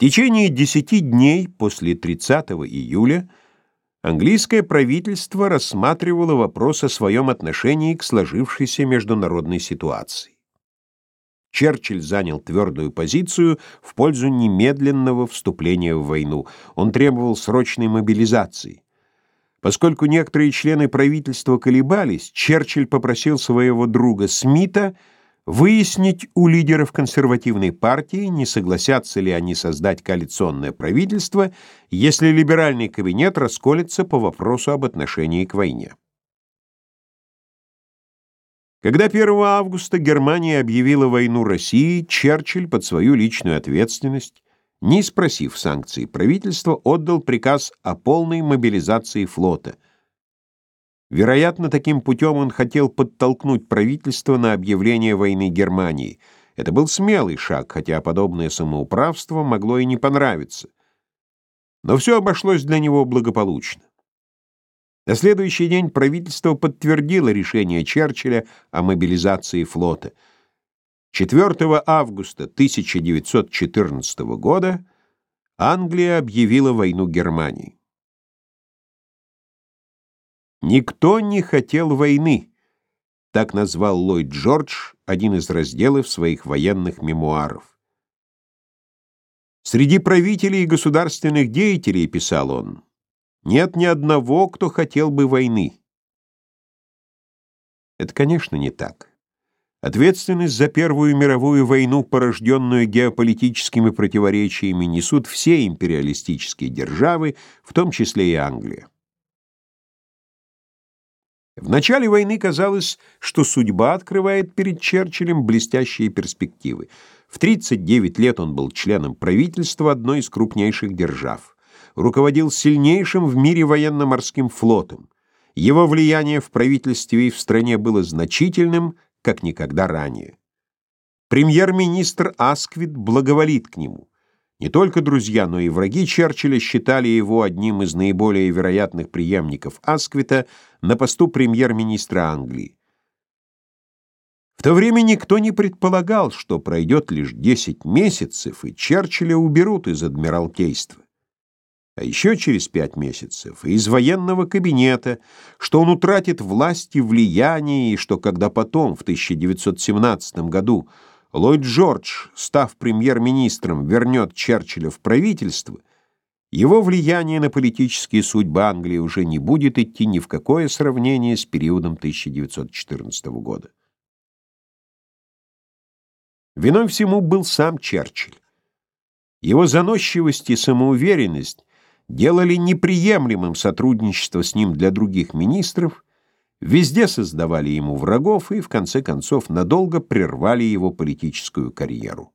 течение десяти дней после 30 июля английское правительство рассматривало вопрос о своем отношении к сложившейся международной ситуации. Черчилль занял твердую позицию в пользу немедленного вступления в войну. Он требовал срочной мобилизации. Поскольку некоторые члены правительства колебались, Черчилль попросил своего друга Смита выяснить у лидеров консервативной партии, не согласятся ли они создать коалиционное правительство, если либеральный кабинет расколется по вопросу об отношении к войне. Когда 1 августа Германия объявила войну России, Черчилль под свою личную ответственность, не спросив санкций правительства, отдал приказ о полной мобилизации флота – Вероятно, таким путем он хотел подтолкнуть правительство на объявление войны Германии. Это был смелый шаг, хотя подобное самоуправство могло и не понравиться. Но все обошлось для него благополучно. На следующий день правительство подтвердило решение Черчилля о мобилизации флота. 4 августа 1914 года Англия объявила войну Германии. «Никто не хотел войны», — так назвал Ллойд Джордж один из разделов своих военных мемуаров. «Среди правителей и государственных деятелей, — писал он, — нет ни одного, кто хотел бы войны». Это, конечно, не так. Ответственность за Первую мировую войну, порожденную геополитическими противоречиями, несут все империалистические державы, в том числе и Англия. В начале войны казалось, что судьба открывает перед Черчиллем блестящие перспективы. В 39 лет он был членом правительства одной из крупнейших держав. Руководил сильнейшим в мире военно-морским флотом. Его влияние в правительстве и в стране было значительным, как никогда ранее. Премьер-министр Асквит благоволит к нему. Не только друзья, но и враги Черчилля считали его одним из наиболее вероятных преемников Асквита на посту премьер-министра Англии. В то время никто не предполагал, что пройдет лишь 10 месяцев, и Черчилля уберут из Адмиралтейства. А еще через пять месяцев из военного кабинета, что он утратит власть и влияние, и что когда потом, в 1917 году, Ллойд Джордж, став премьер-министром, вернет Черчилля в правительство, его влияние на политические судьбы Англии уже не будет идти ни в какое сравнение с периодом 1914 года. Виной всему был сам Черчилль. Его заносчивость и самоуверенность делали неприемлемым сотрудничество с ним для других министров везде создавали ему врагов и, в конце концов, надолго прервали его политическую карьеру.